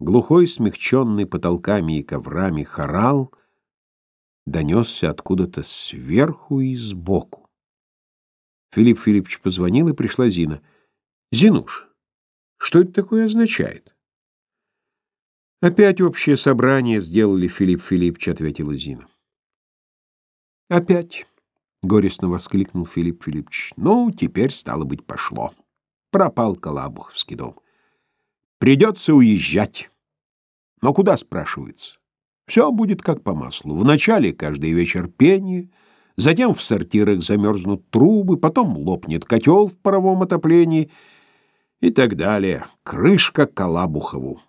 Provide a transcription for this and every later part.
Глухой, смягченный потолками и коврами хорал донесся откуда-то сверху и сбоку. Филипп Филиппович позвонил, и пришла Зина. «Зинуш, что это такое означает?» «Опять общее собрание сделали, Филипп Филиппович», — ответила Зина. «Опять», — горестно воскликнул Филипп Филиппович. «Ну, теперь, стало быть, пошло. Пропал Калабуховский дом. Придется уезжать. Но куда, спрашивается? Все будет как по маслу. Вначале каждый вечер пение, затем в сортирах замерзнут трубы, потом лопнет котел в паровом отоплении и так далее. Крышка Калабухову.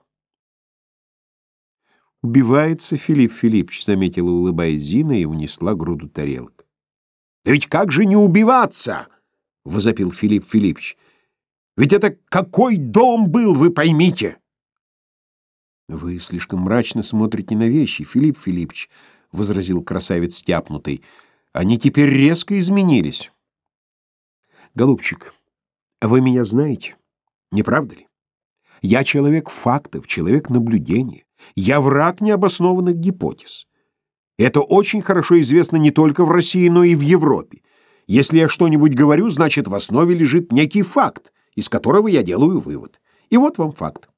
«Убивается Филипп Филиппович», — заметила, улыбаясь Зина, и унесла груду тарелок. «Да ведь как же не убиваться?» — возопил Филипп Филиппович. «Ведь это какой дом был, вы поймите!» «Вы слишком мрачно смотрите на вещи, Филипп Филиппович», — возразил красавец тяпнутый. «Они теперь резко изменились». «Голубчик, вы меня знаете, не правда ли? Я человек фактов, человек наблюдения. Я враг необоснованных гипотез. Это очень хорошо известно не только в России, но и в Европе. Если я что-нибудь говорю, значит, в основе лежит некий факт, из которого я делаю вывод. И вот вам факт.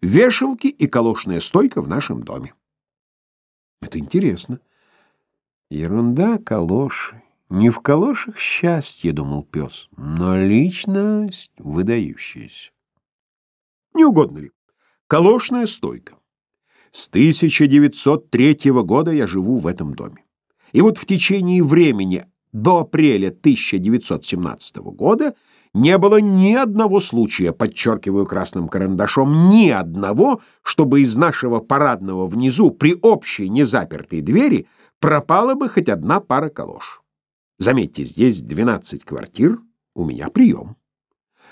Вешалки и колошная стойка в нашем доме. Это интересно. Ерунда, калоши. Не в калошах счастье, думал пес, но личность выдающаяся. Не угодно ли? Колошная стойка. С 1903 года я живу в этом доме. И вот в течение времени до апреля 1917 года не было ни одного случая, подчеркиваю красным карандашом, ни одного, чтобы из нашего парадного внизу при общей незапертой двери пропала бы хоть одна пара калош. Заметьте, здесь 12 квартир, у меня прием.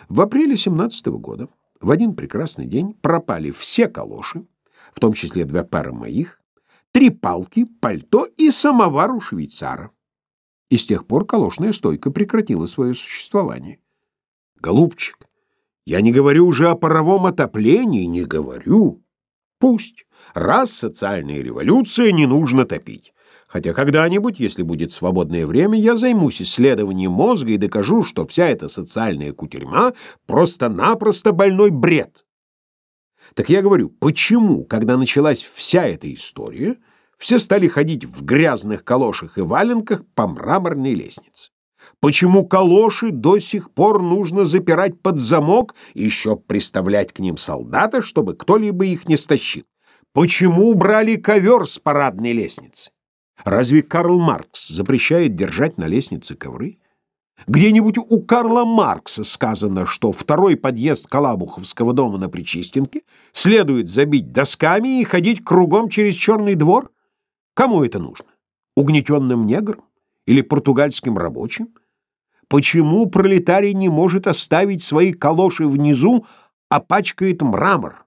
В апреле 17 года в один прекрасный день пропали все калоши, в том числе две пары моих, три палки, пальто и самовар у швейцара. И с тех пор колошная стойка прекратила свое существование. Голубчик, я не говорю уже о паровом отоплении, не говорю. Пусть. Раз социальная революция, не нужно топить. Хотя когда-нибудь, если будет свободное время, я займусь исследованием мозга и докажу, что вся эта социальная кутерьма просто-напросто больной бред. Так я говорю, почему, когда началась вся эта история, все стали ходить в грязных калошах и валенках по мраморной лестнице? Почему калоши до сих пор нужно запирать под замок и еще приставлять к ним солдата, чтобы кто-либо их не стащил? Почему убрали ковер с парадной лестницы? Разве Карл Маркс запрещает держать на лестнице ковры? Где-нибудь у Карла Маркса сказано, что второй подъезд Калабуховского дома на Причистенке следует забить досками и ходить кругом через черный двор? Кому это нужно? Угнетенным неграм? Или португальским рабочим? Почему пролетарий не может оставить свои калоши внизу, а пачкает мрамор?